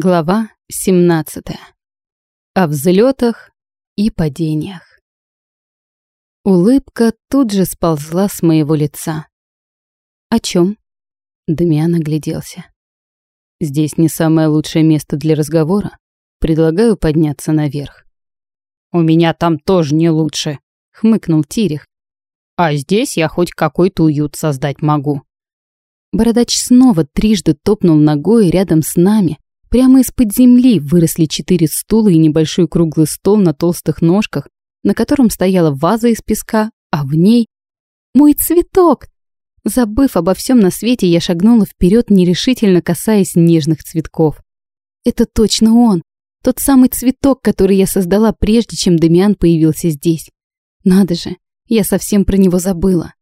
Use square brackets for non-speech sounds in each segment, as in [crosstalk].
Глава 17. О взлетах и падениях. Улыбка тут же сползла с моего лица. «О чем? Дамиан огляделся. «Здесь не самое лучшее место для разговора. Предлагаю подняться наверх». «У меня там тоже не лучше», — хмыкнул Тирих. «А здесь я хоть какой-то уют создать могу». Бородач снова трижды топнул ногой рядом с нами, Прямо из-под земли выросли четыре стула и небольшой круглый стол на толстых ножках, на котором стояла ваза из песка, а в ней мой цветок. Забыв обо всем на свете, я шагнула вперед, нерешительно касаясь нежных цветков. Это точно он, тот самый цветок, который я создала прежде, чем Дамиан появился здесь. Надо же, я совсем про него забыла.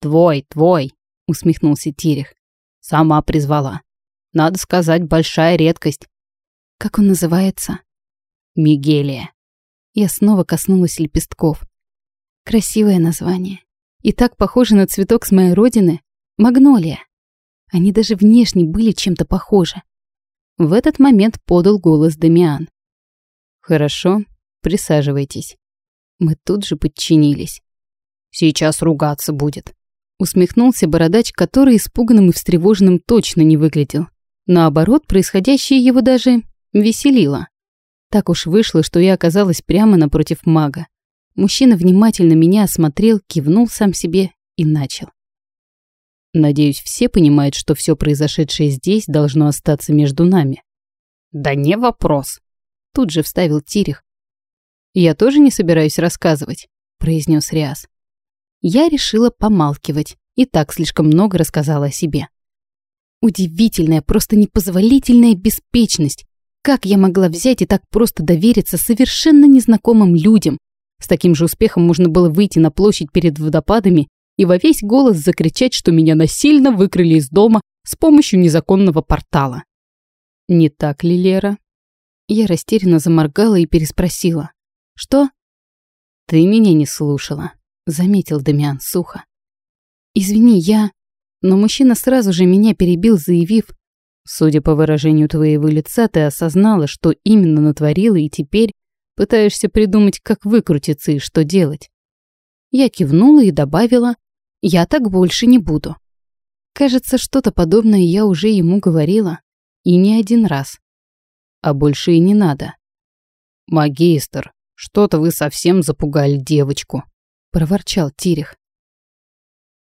«Твой, твой», — усмехнулся Терех. «Сама призвала. Надо сказать, большая редкость. Как он называется? Мигелия. Я снова коснулась лепестков. Красивое название. И так похоже на цветок с моей родины. Магнолия. Они даже внешне были чем-то похожи. В этот момент подал голос Дамиан. «Хорошо, присаживайтесь». Мы тут же подчинились. «Сейчас ругаться будет», — усмехнулся бородач, который испуганным и встревоженным точно не выглядел. Наоборот, происходящее его даже веселило. Так уж вышло, что я оказалась прямо напротив мага. Мужчина внимательно меня осмотрел, кивнул сам себе и начал. Надеюсь, все понимают, что все произошедшее здесь должно остаться между нами. Да не вопрос. Тут же вставил Тирих. Я тоже не собираюсь рассказывать, произнес Риас. Я решила помалкивать и так слишком много рассказала о себе. Удивительная, просто непозволительная беспечность. Как я могла взять и так просто довериться совершенно незнакомым людям? С таким же успехом можно было выйти на площадь перед водопадами и во весь голос закричать, что меня насильно выкрали из дома с помощью незаконного портала. Не так ли, Лера? Я растерянно заморгала и переспросила. Что? Ты меня не слушала, заметил Дамиан сухо. Извини, я... Но мужчина сразу же меня перебил, заявив, «Судя по выражению твоего лица, ты осознала, что именно натворила, и теперь пытаешься придумать, как выкрутиться и что делать». Я кивнула и добавила, «Я так больше не буду». Кажется, что-то подобное я уже ему говорила, и не один раз. А больше и не надо. «Магистр, что-то вы совсем запугали девочку», — проворчал Тирих.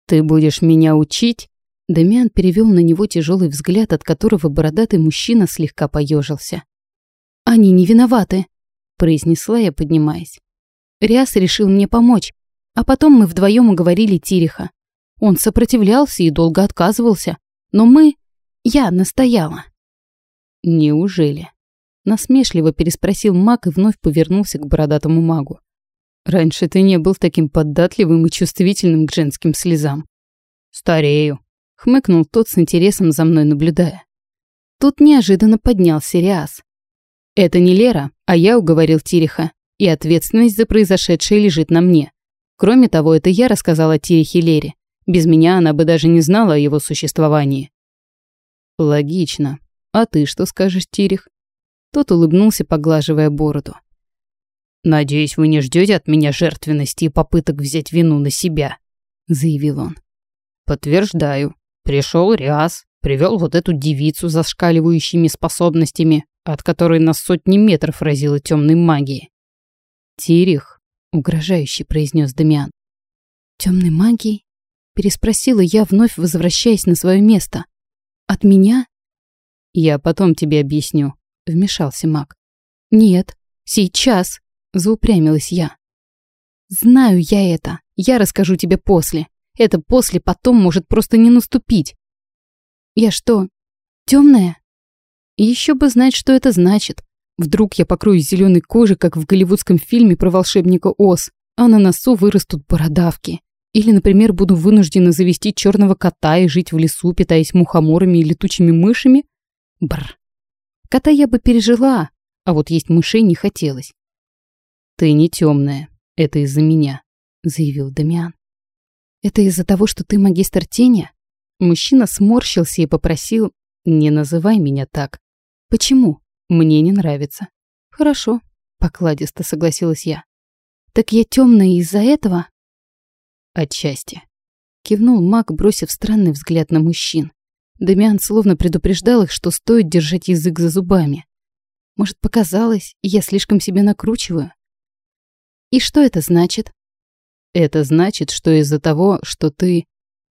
«Ты будешь меня учить?» Дамиан перевел на него тяжелый взгляд, от которого бородатый мужчина слегка поежился. «Они не виноваты», — произнесла я, поднимаясь. Риас решил мне помочь, а потом мы вдвоем уговорили Тириха. Он сопротивлялся и долго отказывался, но мы... Я настояла. «Неужели?» Насмешливо переспросил маг и вновь повернулся к бородатому магу. Раньше ты не был таким податливым и чувствительным к женским слезам. Старею, хмыкнул тот с интересом за мной наблюдая. Тут неожиданно поднялся Риас. Это не Лера, а я уговорил Тириха, и ответственность за произошедшее лежит на мне. Кроме того, это я рассказала Тирихе Лере. Без меня она бы даже не знала о его существовании. Логично. А ты что скажешь, Тирих? Тот улыбнулся, поглаживая бороду. «Надеюсь, вы не ждете от меня жертвенности и попыток взять вину на себя», — заявил он. «Подтверждаю. Пришел Риас, привел вот эту девицу за шкаливающими способностями, от которой на сотни метров разило темной магией». «Тирих», — угрожающе произнес Дамиан. «Темной магией?» — переспросила я, вновь возвращаясь на свое место. «От меня?» «Я потом тебе объясню», — вмешался маг. «Нет, сейчас», Заупрямилась я. Знаю я это. Я расскажу тебе после. Это после потом может просто не наступить. Я что, темная? Еще бы знать, что это значит. Вдруг я покроюсь зеленой кожей, как в голливудском фильме про волшебника Оз, а на носу вырастут бородавки. Или, например, буду вынуждена завести черного кота и жить в лесу, питаясь мухоморами и летучими мышами? Бр. Кота я бы пережила, а вот есть мышей не хотелось. «Ты не темная. Это из-за меня», — заявил Дамиан. «Это из-за того, что ты магистр тени?» Мужчина сморщился и попросил «Не называй меня так». Почему? Мне не нравится. Хорошо, покладисто согласилась я. Так я темная из-за этого? Отчасти. Кивнул маг, бросив странный взгляд на мужчин. Дамиан словно предупреждал их, что стоит держать язык за зубами. Может, показалось, я слишком себя накручиваю? И что это значит? Это значит, что из-за того, что ты...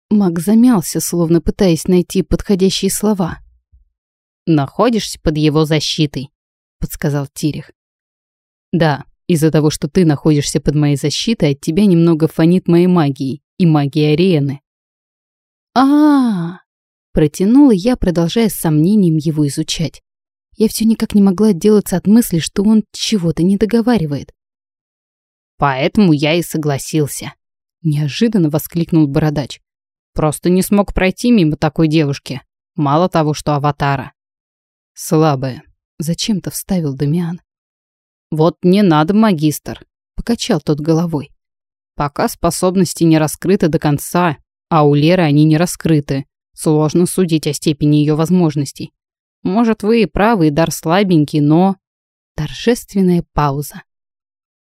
Маг замялся, словно пытаясь найти подходящие слова. «Находишься под его защитой», — подсказал Тирих. «Да, из-за того, что ты находишься под моей защитой, от тебя немного фонит моей магией и магией арены». А, -а, -а протянула я, продолжая с сомнением его изучать. Я все никак не могла отделаться от мысли, что он чего-то не договаривает. Поэтому я и согласился. Неожиданно воскликнул бородач. Просто не смог пройти мимо такой девушки. Мало того, что аватара. Слабая. Зачем-то вставил Дамиан. Вот не надо, магистр. Покачал тот головой. Пока способности не раскрыты до конца, а у Леры они не раскрыты. Сложно судить о степени ее возможностей. Может, вы и правы, и дар слабенький, но... Торжественная пауза.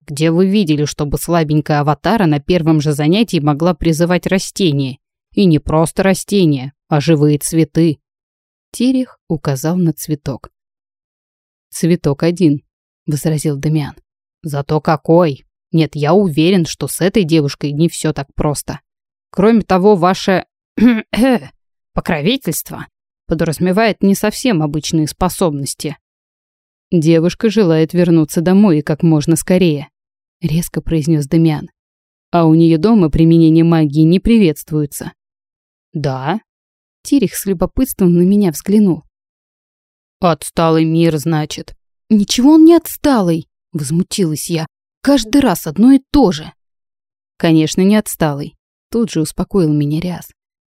Где вы видели, чтобы слабенькая аватара на первом же занятии могла призывать растения? И не просто растения, а живые цветы. Терех указал на цветок. «Цветок один», — возразил Дамиан. «Зато какой! Нет, я уверен, что с этой девушкой не все так просто. Кроме того, ваше... [clears throat] покровительство подразумевает не совсем обычные способности. Девушка желает вернуться домой и как можно скорее резко произнес Дамиан. А у нее дома применение магии не приветствуется. Да? Тирих с любопытством на меня взглянул. Отсталый мир, значит. Ничего он не отсталый, возмутилась я. Каждый раз одно и то же. Конечно, не отсталый. Тут же успокоил меня Ряс.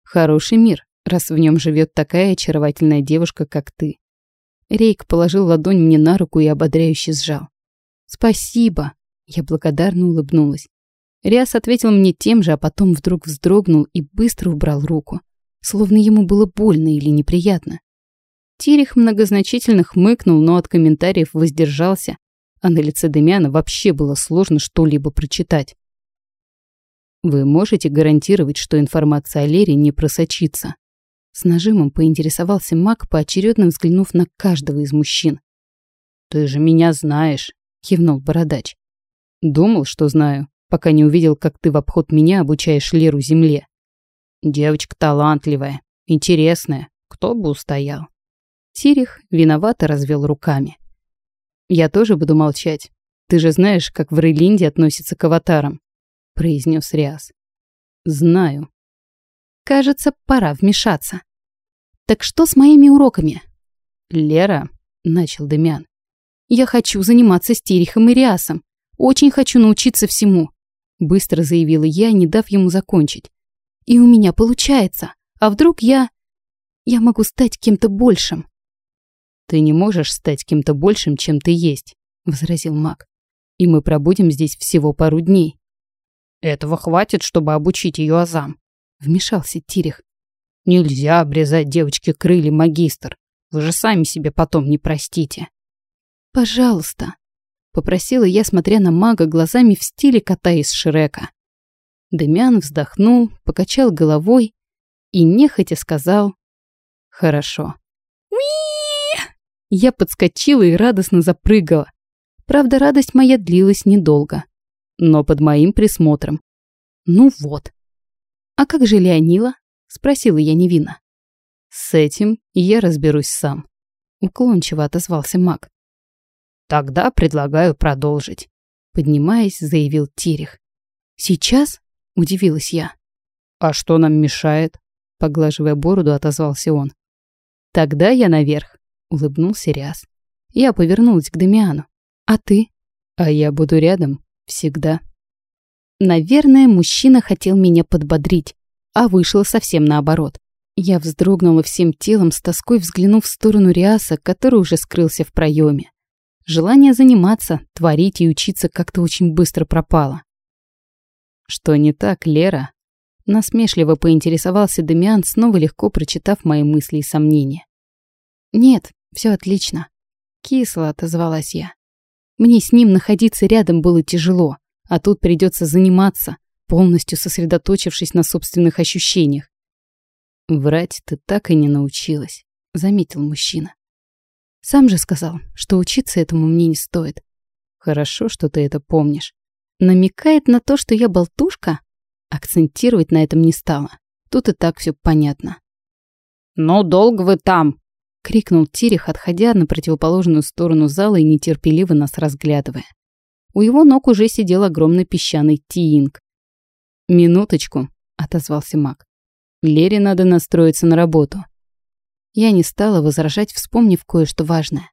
Хороший мир, раз в нем живет такая очаровательная девушка, как ты. Рейк положил ладонь мне на руку и ободряюще сжал. «Спасибо», я благодарно улыбнулась. Риас ответил мне тем же, а потом вдруг вздрогнул и быстро убрал руку, словно ему было больно или неприятно. Тирих многозначительно хмыкнул, но от комментариев воздержался, а на лице Демиана вообще было сложно что-либо прочитать. «Вы можете гарантировать, что информация о Лере не просочится?» С нажимом поинтересовался маг, поочередно взглянув на каждого из мужчин. «Ты же меня знаешь», — кивнул бородач. Думал, что знаю, пока не увидел, как ты в обход меня обучаешь Леру земле. Девочка талантливая, интересная, кто бы устоял. Тирих виновато развел руками. Я тоже буду молчать. Ты же знаешь, как в Рейлинде относятся к аватарам, произнес Риас. Знаю. Кажется, пора вмешаться. Так что с моими уроками? Лера, начал Демян. Я хочу заниматься с Тирихом и Риасом. Очень хочу научиться всему», — быстро заявила я, не дав ему закончить. «И у меня получается. А вдруг я... я могу стать кем-то большим?» «Ты не можешь стать кем-то большим, чем ты есть», — возразил маг. «И мы пробудем здесь всего пару дней». «Этого хватит, чтобы обучить ее азам», — вмешался Тирих. «Нельзя обрезать девочке крылья, магистр. Вы же сами себе потом не простите». «Пожалуйста», Попросила я, смотря на мага глазами в стиле кота из Шрека. Демян вздохнул, покачал головой и нехотя сказал «Хорошо». Я подскочила и радостно запрыгала. Правда, радость моя длилась недолго, но под моим присмотром. Ну вот. «А как же Леонила?» — спросила я невинно. «С этим я разберусь сам», — уклончиво отозвался маг. Тогда предлагаю продолжить. Поднимаясь, заявил Тирих. Сейчас? Удивилась я. А что нам мешает? Поглаживая бороду, отозвался он. Тогда я наверх, улыбнулся Ряс. Я повернулась к Дамиану. А ты? А я буду рядом. Всегда. Наверное, мужчина хотел меня подбодрить, а вышло совсем наоборот. Я вздрогнула всем телом, с тоской взглянув в сторону Риаса, который уже скрылся в проеме. Желание заниматься, творить и учиться как-то очень быстро пропало. «Что не так, Лера?» Насмешливо поинтересовался Демиан, снова легко прочитав мои мысли и сомнения. «Нет, Все отлично. Кисло отозвалась я. Мне с ним находиться рядом было тяжело, а тут придется заниматься, полностью сосредоточившись на собственных ощущениях. «Врать ты так и не научилась», — заметил мужчина. «Сам же сказал, что учиться этому мне не стоит». «Хорошо, что ты это помнишь». Намекает на то, что я болтушка? Акцентировать на этом не стала. Тут и так все понятно. «Ну, долго вы там!» — крикнул Тирих, отходя на противоположную сторону зала и нетерпеливо нас разглядывая. У его ног уже сидел огромный песчаный тиинг. «Минуточку», — отозвался маг. «Лере надо настроиться на работу». Я не стала возражать, вспомнив кое-что важное.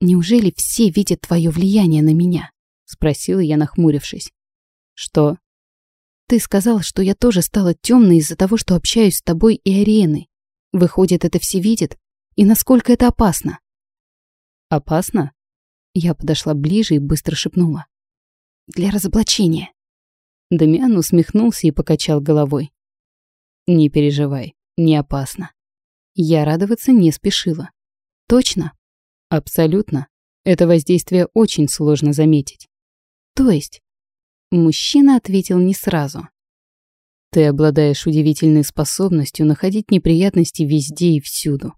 «Неужели все видят твое влияние на меня?» — спросила я, нахмурившись. «Что?» «Ты сказал, что я тоже стала темной из-за того, что общаюсь с тобой и Ариеной. Выходит, это все видят? И насколько это опасно?» «Опасно?» Я подошла ближе и быстро шепнула. «Для разоблачения». Дамиан усмехнулся и покачал головой. «Не переживай, не опасно». Я радоваться не спешила. «Точно?» «Абсолютно. Это воздействие очень сложно заметить». «То есть?» Мужчина ответил не сразу. «Ты обладаешь удивительной способностью находить неприятности везде и всюду».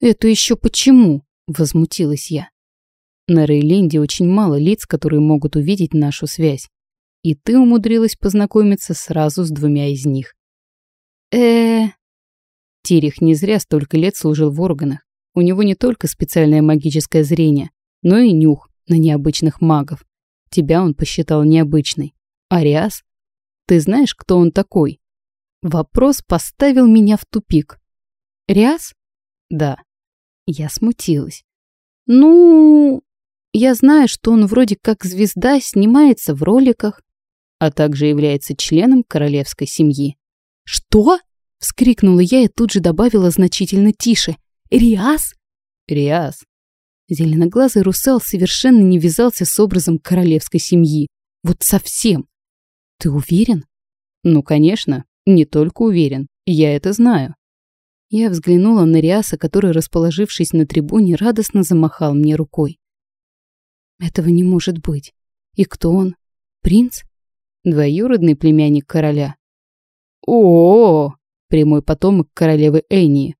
«Это еще почему?» — возмутилась я. На Рейленде очень мало лиц, которые могут увидеть нашу связь. И ты умудрилась познакомиться сразу с двумя из них. э Тирих не зря столько лет служил в органах. У него не только специальное магическое зрение, но и нюх на необычных магов. Тебя он посчитал необычной. Ариас? Ты знаешь, кто он такой? Вопрос поставил меня в тупик. Риас? Да. Я смутилась. Ну, я знаю, что он вроде как звезда, снимается в роликах, а также является членом королевской семьи. «Что?» — вскрикнула я и тут же добавила значительно тише. «Риас?» «Риас». Зеленоглазый русал совершенно не вязался с образом королевской семьи. Вот совсем. «Ты уверен?» «Ну, конечно. Не только уверен. Я это знаю». Я взглянула на Риаса, который, расположившись на трибуне, радостно замахал мне рукой. Этого не может быть. И кто он? Принц? Двоюродный племянник короля. О, -о, -о прямой потомок королевы Энии.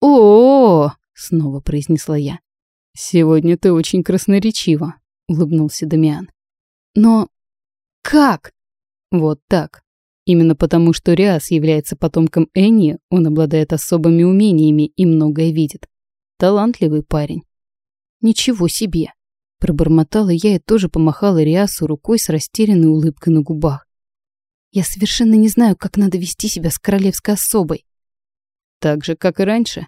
О, -о, -о снова произнесла я. Сегодня ты очень красноречива, улыбнулся Дамиан. Но как? Вот так. Именно потому, что Риас является потомком Энни, он обладает особыми умениями и многое видит. Талантливый парень. Ничего себе. Пробормотала я и тоже помахала Риасу рукой с растерянной улыбкой на губах. Я совершенно не знаю, как надо вести себя с королевской особой. Так же, как и раньше.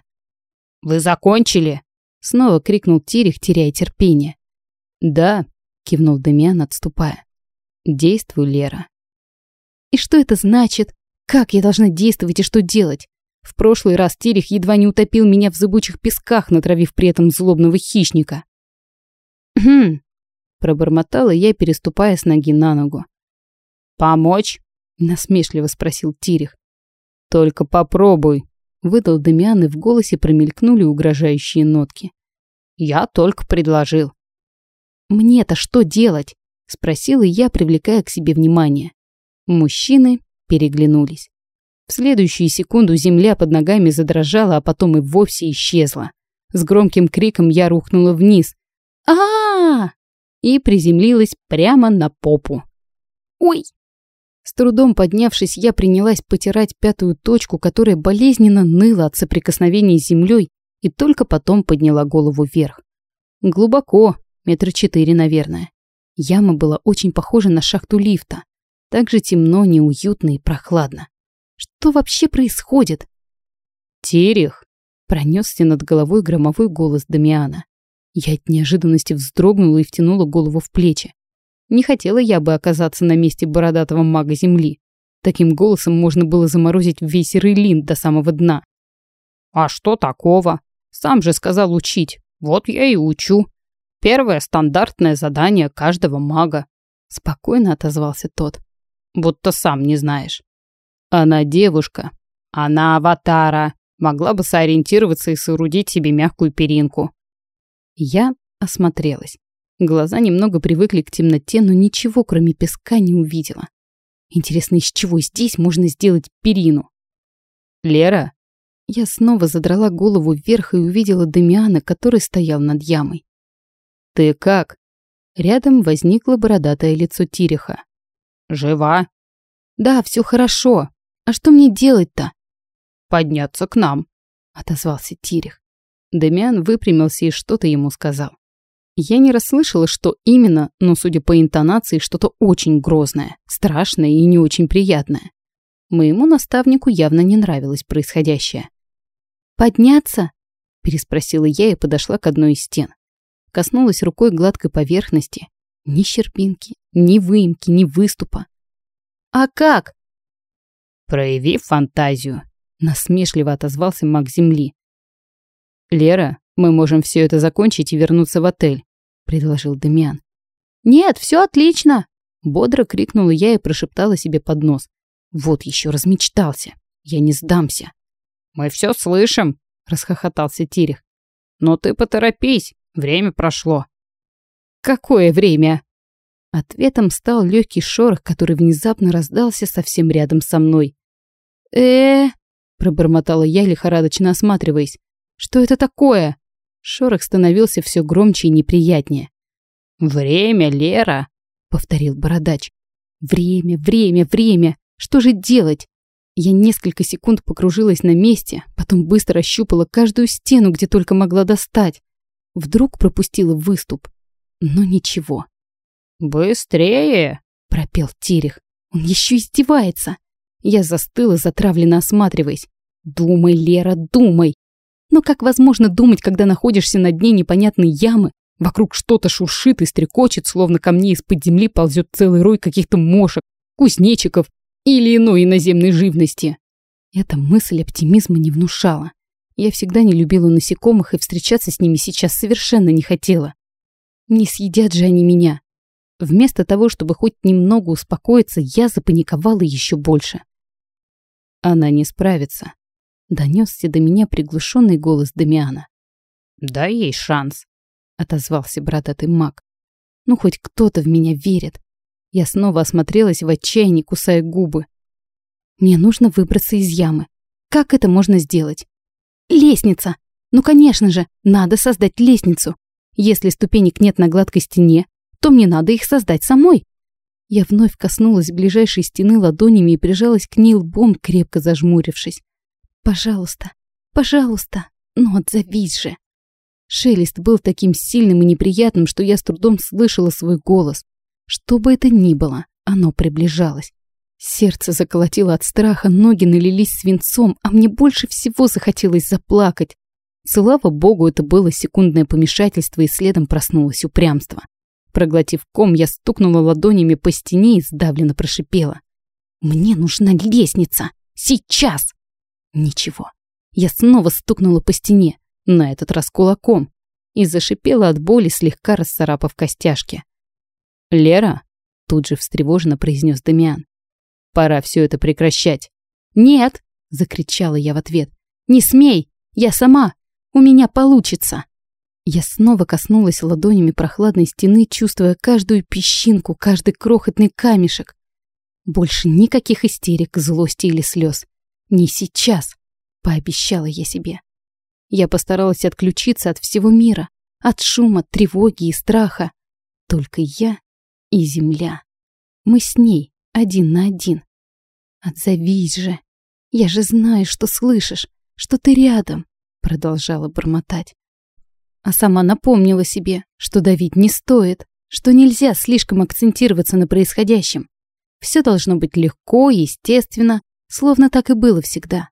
«Вы закончили?» Снова крикнул Тирих, теряя терпение. «Да», — кивнул Дамиан, отступая. «Действуй, Лера». «И что это значит? Как я должна действовать и что делать? В прошлый раз Тирих едва не утопил меня в зыбучих песках, натравив при этом злобного хищника. «Хм», — пробормотала я, переступая с ноги на ногу. «Помочь?» — насмешливо спросил Тирих. «Только попробуй», — выдал Дамиан, и в голосе промелькнули угрожающие нотки. «Я только предложил». «Мне-то что делать?» — спросила я, привлекая к себе внимание. Мужчины переглянулись. В следующую секунду земля под ногами задрожала, а потом и вовсе исчезла. С громким криком я рухнула вниз, а, И приземлилась прямо на попу. «Ой!» С трудом поднявшись, я принялась потирать пятую точку, которая болезненно ныла от соприкосновения с землей, и только потом подняла голову вверх. Глубоко, метра четыре, наверное. Яма была очень похожа на шахту лифта. Так же темно, неуютно и прохладно. Что вообще происходит? «Терех!» — пронесся над головой громовой голос Дамиана. Я от неожиданности вздрогнула и втянула голову в плечи. Не хотела я бы оказаться на месте бородатого мага Земли. Таким голосом можно было заморозить весь Рейлин до самого дна. «А что такого? Сам же сказал учить. Вот я и учу. Первое стандартное задание каждого мага». Спокойно отозвался тот. «Будто сам не знаешь». «Она девушка». «Она аватара. Могла бы сориентироваться и соорудить себе мягкую перинку. Я осмотрелась. Глаза немного привыкли к темноте, но ничего, кроме песка, не увидела. Интересно, из чего здесь можно сделать перину? «Лера?» Я снова задрала голову вверх и увидела Дамиана, который стоял над ямой. «Ты как?» Рядом возникло бородатое лицо Тириха. «Жива?» «Да, все хорошо. А что мне делать-то?» «Подняться к нам», — отозвался Тирих. Дамиан выпрямился и что-то ему сказал. Я не расслышала, что именно, но, судя по интонации, что-то очень грозное, страшное и не очень приятное. Моему наставнику явно не нравилось происходящее. «Подняться?» – переспросила я и подошла к одной из стен. Коснулась рукой гладкой поверхности. Ни щербинки, ни выемки, ни выступа. «А как?» «Прояви фантазию», – насмешливо отозвался маг Земли. «Лера, мы можем все это закончить и вернуться в отель», — предложил Демиан. «Нет, все отлично!» Бодро крикнула я и прошептала себе под нос. Вот еще размечтался. Я не сдамся. «Мы все слышим!» — расхохотался Тирих. «Но ты поторопись, время прошло». «Какое время?» Ответом стал легкий шорох, который внезапно раздался совсем рядом со мной. э пробормотала я, лихорадочно осматриваясь. «Что это такое?» Шорох становился все громче и неприятнее. «Время, Лера!» — повторил бородач. «Время, время, время! Что же делать?» Я несколько секунд покружилась на месте, потом быстро ощупала каждую стену, где только могла достать. Вдруг пропустила выступ. Но ничего. «Быстрее!» — пропел Тирих. «Он еще издевается!» Я застыла, затравленно осматриваясь. «Думай, Лера, думай! Но как возможно думать, когда находишься на дне непонятной ямы, вокруг что-то шуршит и стрекочет, словно ко мне из-под земли ползет целый рой каких-то мошек, кузнечиков или иной иноземной живности? Эта мысль оптимизма не внушала. Я всегда не любила насекомых и встречаться с ними сейчас совершенно не хотела. Не съедят же они меня. Вместо того, чтобы хоть немного успокоиться, я запаниковала еще больше. Она не справится. Донесся до меня приглушенный голос Дамиана. «Дай ей шанс», — отозвался бородатый маг. «Ну, хоть кто-то в меня верит». Я снова осмотрелась в отчаянии, кусая губы. «Мне нужно выбраться из ямы. Как это можно сделать?» «Лестница! Ну, конечно же, надо создать лестницу. Если ступенек нет на гладкой стене, то мне надо их создать самой». Я вновь коснулась ближайшей стены ладонями и прижалась к ней лбом, крепко зажмурившись. Пожалуйста, пожалуйста, ну отзовись же. Шелест был таким сильным и неприятным, что я с трудом слышала свой голос. Что бы это ни было, оно приближалось. Сердце заколотило от страха, ноги налились свинцом, а мне больше всего захотелось заплакать. Слава богу, это было секундное помешательство, и следом проснулось упрямство. Проглотив ком, я стукнула ладонями по стене и сдавленно прошипела. «Мне нужна лестница! Сейчас!» Ничего. Я снова стукнула по стене, на этот раз кулаком, и зашипела от боли, слегка расцарапав костяшки. «Лера?» — тут же встревоженно произнес Дамиан. «Пора все это прекращать». «Нет!» — закричала я в ответ. «Не смей! Я сама! У меня получится!» Я снова коснулась ладонями прохладной стены, чувствуя каждую песчинку, каждый крохотный камешек. Больше никаких истерик, злости или слез. Не сейчас, пообещала я себе. Я постаралась отключиться от всего мира, от шума, тревоги и страха. Только я и земля. Мы с ней один на один. Отзовись же. Я же знаю, что слышишь, что ты рядом, продолжала бормотать. А сама напомнила себе, что давить не стоит, что нельзя слишком акцентироваться на происходящем. Все должно быть легко, естественно, Словно так и было всегда.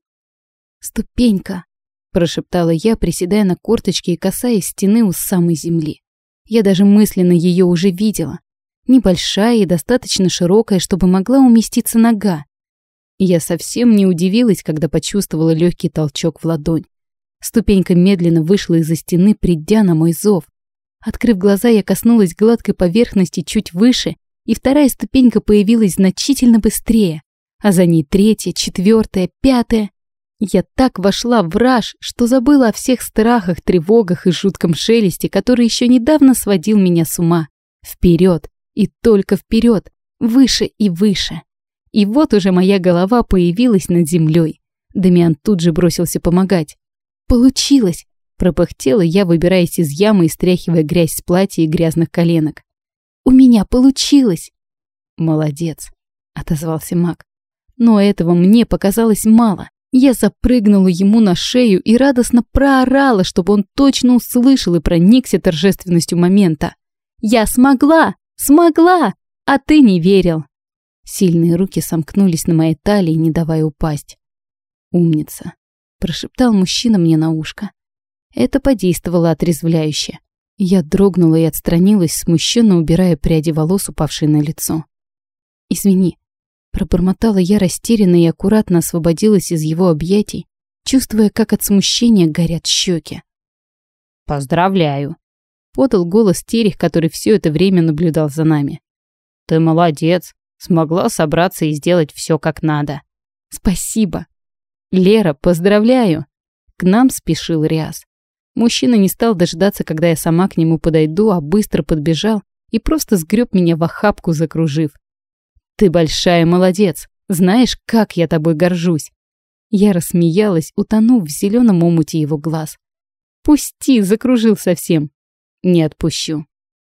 «Ступенька!» – прошептала я, приседая на корточки и касаясь стены у самой земли. Я даже мысленно ее уже видела. Небольшая и достаточно широкая, чтобы могла уместиться нога. Я совсем не удивилась, когда почувствовала легкий толчок в ладонь. Ступенька медленно вышла из-за стены, придя на мой зов. Открыв глаза, я коснулась гладкой поверхности чуть выше, и вторая ступенька появилась значительно быстрее а за ней третья, четвертая, пятая. Я так вошла в раж, что забыла о всех страхах, тревогах и жутком шелесте, который еще недавно сводил меня с ума. Вперед и только вперед, выше и выше. И вот уже моя голова появилась над землей. Дамиан тут же бросился помогать. «Получилось!» – пропыхтела я, выбираясь из ямы и стряхивая грязь с платья и грязных коленок. «У меня получилось!» «Молодец!» – отозвался маг. Но этого мне показалось мало. Я запрыгнула ему на шею и радостно проорала, чтобы он точно услышал и проникся торжественностью момента. «Я смогла! Смогла! А ты не верил!» Сильные руки сомкнулись на моей талии, не давая упасть. «Умница!» – прошептал мужчина мне на ушко. Это подействовало отрезвляюще. Я дрогнула и отстранилась, смущенно убирая пряди волос, упавшие на лицо. «Извини», Пробормотала я растерянно и аккуратно освободилась из его объятий, чувствуя, как от смущения горят щеки. «Поздравляю!» — подал голос Терех, который все это время наблюдал за нами. «Ты молодец! Смогла собраться и сделать все как надо!» «Спасибо!» «Лера, поздравляю!» К нам спешил Риас. Мужчина не стал дожидаться, когда я сама к нему подойду, а быстро подбежал и просто сгреб меня в охапку, закружив. Ты большая молодец. Знаешь, как я тобой горжусь. Я рассмеялась, утонув в зеленом омуте его глаз. Пусти, закружил совсем. Не отпущу.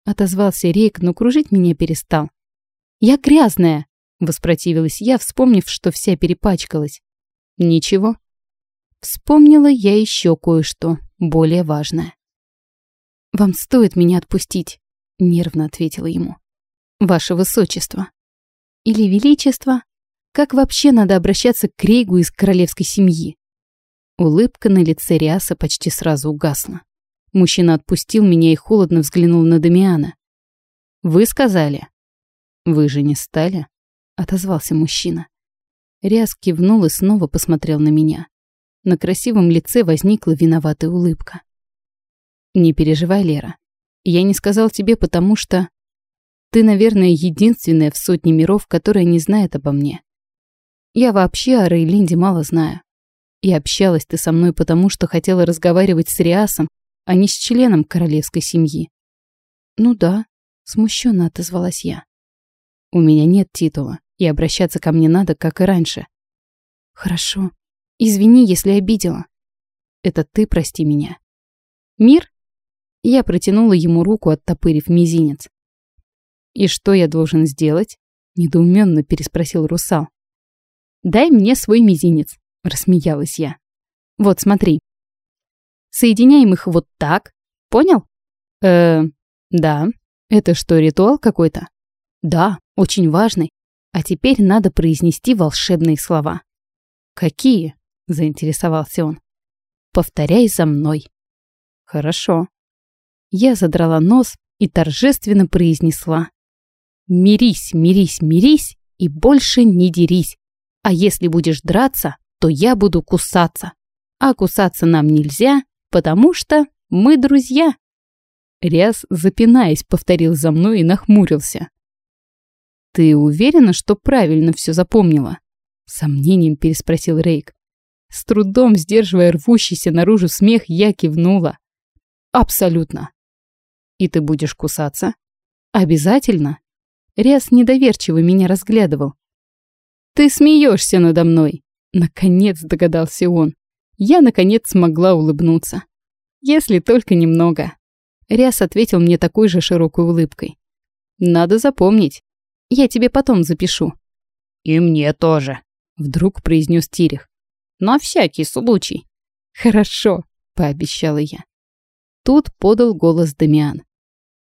Отозвался Рейк, но кружить меня перестал. Я грязная, воспротивилась я, вспомнив, что вся перепачкалась. Ничего. Вспомнила я еще кое-что более важное. «Вам стоит меня отпустить», — нервно ответила ему. «Ваше высочество». Или величество? Как вообще надо обращаться к Рейгу из королевской семьи? Улыбка на лице Риаса почти сразу угасла. Мужчина отпустил меня и холодно взглянул на Дамиана. «Вы сказали?» «Вы же не стали?» — отозвался мужчина. Риас кивнул и снова посмотрел на меня. На красивом лице возникла виноватая улыбка. «Не переживай, Лера. Я не сказал тебе, потому что...» Ты, наверное, единственная в сотне миров, которая не знает обо мне. Я вообще о Рейлинде мало знаю. И общалась ты со мной потому, что хотела разговаривать с Риасом, а не с членом королевской семьи. Ну да, смущенно отозвалась я. У меня нет титула, и обращаться ко мне надо, как и раньше. Хорошо. Извини, если обидела. Это ты прости меня. Мир? Я протянула ему руку, оттопырив мизинец. «И что я должен сделать?» — недоуменно переспросил русал. «Дай мне свой мизинец», — рассмеялась я. «Вот, смотри. Соединяем их вот так. Понял?» «Э, да. Это что, ритуал какой-то?» «Да, очень важный. А теперь надо произнести волшебные слова». «Какие?» — заинтересовался он. «Повторяй за мной». «Хорошо». Я задрала нос и торжественно произнесла. Мирись, мирись, мирись и больше не дерись. А если будешь драться, то я буду кусаться. А кусаться нам нельзя, потому что мы друзья. Ряс, запинаясь, повторил за мной и нахмурился. «Ты уверена, что правильно все запомнила?» Сомнением переспросил Рейк. С трудом сдерживая рвущийся наружу смех, я кивнула. «Абсолютно». «И ты будешь кусаться?» «Обязательно?» Ряс недоверчиво меня разглядывал. «Ты смеешься надо мной!» Наконец догадался он. Я, наконец, смогла улыбнуться. «Если только немного». Ряс ответил мне такой же широкой улыбкой. «Надо запомнить. Я тебе потом запишу». «И мне тоже», — вдруг произнес Тирих. «На всякий случай». «Хорошо», — пообещала я. Тут подал голос Дамиан.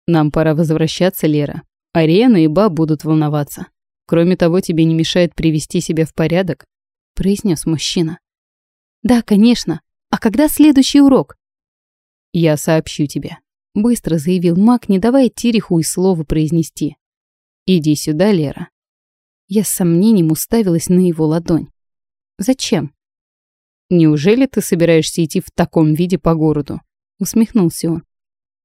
«Нам пора возвращаться, Лера. Ариэна и Ба будут волноваться. Кроме того, тебе не мешает привести себя в порядок», — произнес мужчина. «Да, конечно. А когда следующий урок?» «Я сообщу тебе», — быстро заявил маг, не давая Тириху и слова произнести. «Иди сюда, Лера». Я с сомнением уставилась на его ладонь. «Зачем?» «Неужели ты собираешься идти в таком виде по городу?» — усмехнулся он.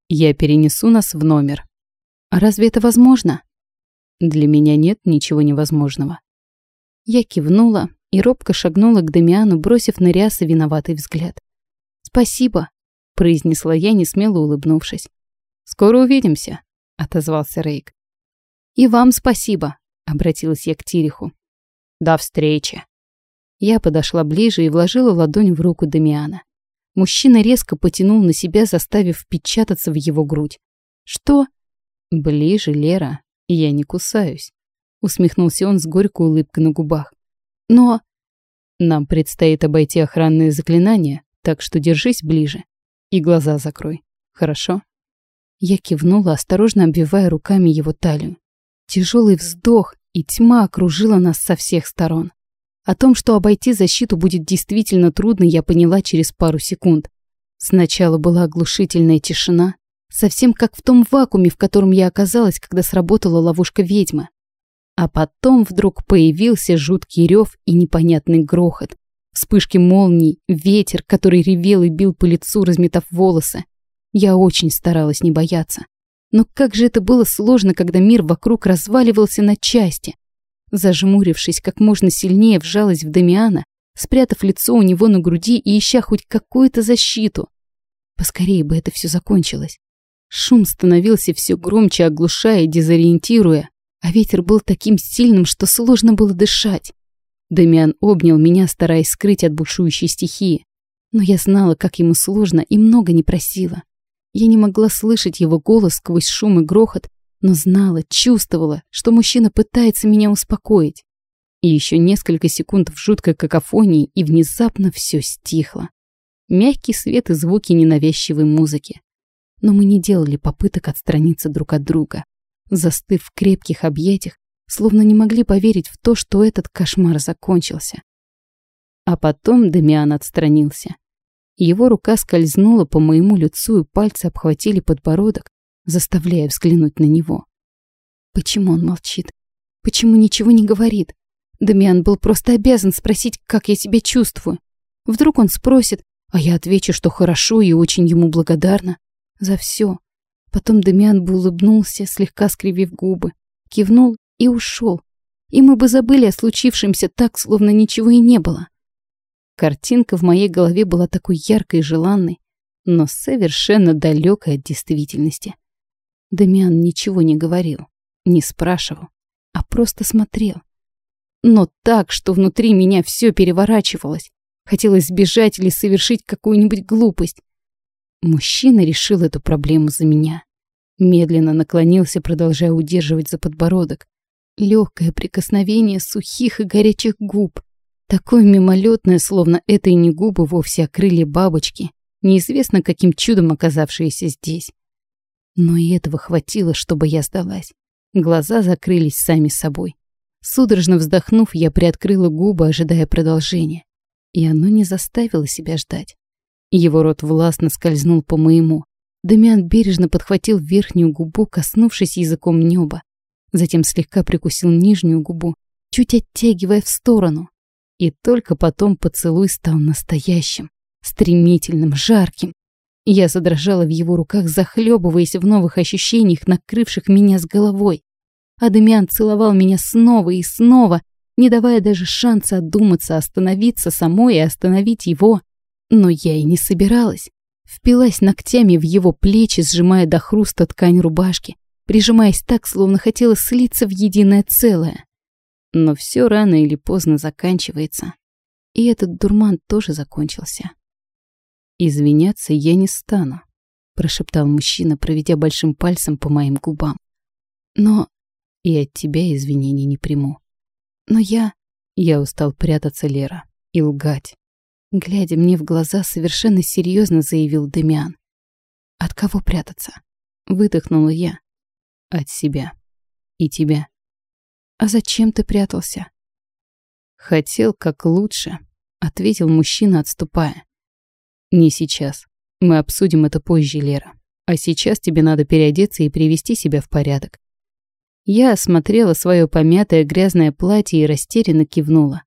«Я перенесу нас в номер. А разве это возможно? Для меня нет ничего невозможного. Я кивнула и робко шагнула к Дамиану, бросив на Риаса виноватый взгляд. «Спасибо», — произнесла я, несмело улыбнувшись. «Скоро увидимся», — отозвался Рейк. «И вам спасибо», — обратилась я к Тириху. «До встречи». Я подошла ближе и вложила ладонь в руку Дамиана. Мужчина резко потянул на себя, заставив впечататься в его грудь. «Что?» «Ближе, Лера, я не кусаюсь», — усмехнулся он с горькой улыбкой на губах. «Но...» «Нам предстоит обойти охранные заклинания, так что держись ближе и глаза закрой, хорошо?» Я кивнула, осторожно обвивая руками его талию. Тяжелый вздох, и тьма окружила нас со всех сторон. О том, что обойти защиту будет действительно трудно, я поняла через пару секунд. Сначала была оглушительная тишина, совсем как в том вакууме, в котором я оказалась, когда сработала ловушка ведьмы. А потом вдруг появился жуткий рев и непонятный грохот. Вспышки молний, ветер, который ревел и бил по лицу, разметав волосы. Я очень старалась не бояться. Но как же это было сложно, когда мир вокруг разваливался на части. Зажмурившись как можно сильнее, вжалась в Дамиана, спрятав лицо у него на груди и ища хоть какую-то защиту. Поскорее бы это все закончилось. Шум становился все громче, оглушая, дезориентируя, а ветер был таким сильным, что сложно было дышать. Дамиан обнял меня, стараясь скрыть от бушующей стихии. Но я знала, как ему сложно, и много не просила. Я не могла слышать его голос сквозь шум и грохот, но знала, чувствовала, что мужчина пытается меня успокоить. И еще несколько секунд в жуткой какофонии, и внезапно все стихло. Мягкий свет и звуки ненавязчивой музыки. Но мы не делали попыток отстраниться друг от друга. Застыв в крепких объятиях, словно не могли поверить в то, что этот кошмар закончился. А потом Дамиан отстранился. Его рука скользнула по моему лицу, и пальцы обхватили подбородок, заставляя взглянуть на него. Почему он молчит? Почему ничего не говорит? Дамиан был просто обязан спросить, как я себя чувствую. Вдруг он спросит, а я отвечу, что хорошо и очень ему благодарна за все. Потом Дамиан бы улыбнулся, слегка скривив губы, кивнул и ушел. И мы бы забыли о случившемся так, словно ничего и не было. Картинка в моей голове была такой яркой и желанной, но совершенно далекой от действительности. Дамиан ничего не говорил, не спрашивал, а просто смотрел. Но так, что внутри меня все переворачивалось. Хотелось сбежать или совершить какую-нибудь глупость. Мужчина решил эту проблему за меня. Медленно наклонился, продолжая удерживать за подбородок. Легкое прикосновение сухих и горячих губ. Такое мимолетное, словно это и не губы вовсе, а бабочки, неизвестно каким чудом оказавшиеся здесь. Но и этого хватило, чтобы я сдалась. Глаза закрылись сами собой. Судорожно вздохнув, я приоткрыла губы, ожидая продолжения. И оно не заставило себя ждать. Его рот властно скользнул по моему. Дамиан бережно подхватил верхнюю губу, коснувшись языком неба. Затем слегка прикусил нижнюю губу, чуть оттягивая в сторону. И только потом поцелуй стал настоящим, стремительным, жарким. Я задрожала в его руках, захлебываясь в новых ощущениях, накрывших меня с головой. Адамиан целовал меня снова и снова, не давая даже шанса отдуматься, остановиться самой и остановить его. Но я и не собиралась. Впилась ногтями в его плечи, сжимая до хруста ткань рубашки, прижимаясь так, словно хотела слиться в единое целое. Но все рано или поздно заканчивается. И этот дурман тоже закончился. «Извиняться я не стану», — прошептал мужчина, проведя большим пальцем по моим губам. «Но и от тебя извинений не приму. Но я...» Я устал прятаться, Лера, и лгать. Глядя мне в глаза, совершенно серьезно заявил Демиан. «От кого прятаться?» Выдохнула я. «От себя. И тебя». «А зачем ты прятался?» «Хотел как лучше», — ответил мужчина, отступая. «Не сейчас. Мы обсудим это позже, Лера. А сейчас тебе надо переодеться и привести себя в порядок». Я осмотрела свое помятое грязное платье и растерянно кивнула.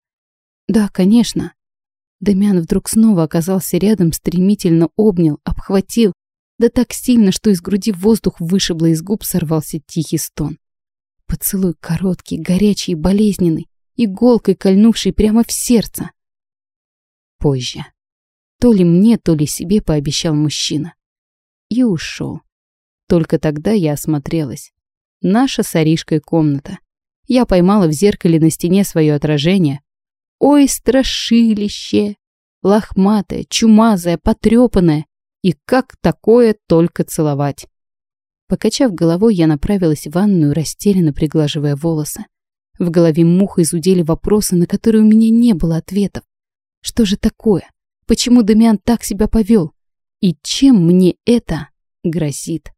«Да, конечно». Дамиан вдруг снова оказался рядом, стремительно обнял, обхватил, да так сильно, что из груди воздух вышибло, из губ сорвался тихий стон. Поцелуй короткий, горячий и болезненный, иголкой кольнувшей прямо в сердце. Позже. То ли мне, то ли себе пообещал мужчина. И ушел. Только тогда я осмотрелась. Наша с Аришкой комната. Я поймала в зеркале на стене свое отражение. Ой, страшилище! Лохматое, чумазое, потрепанное. И как такое только целовать? Покачав головой, я направилась в ванную, растерянно приглаживая волосы. В голове муха изудели вопросы, на которые у меня не было ответов. Что же такое? Почему Дамиан так себя повел? И чем мне это грозит?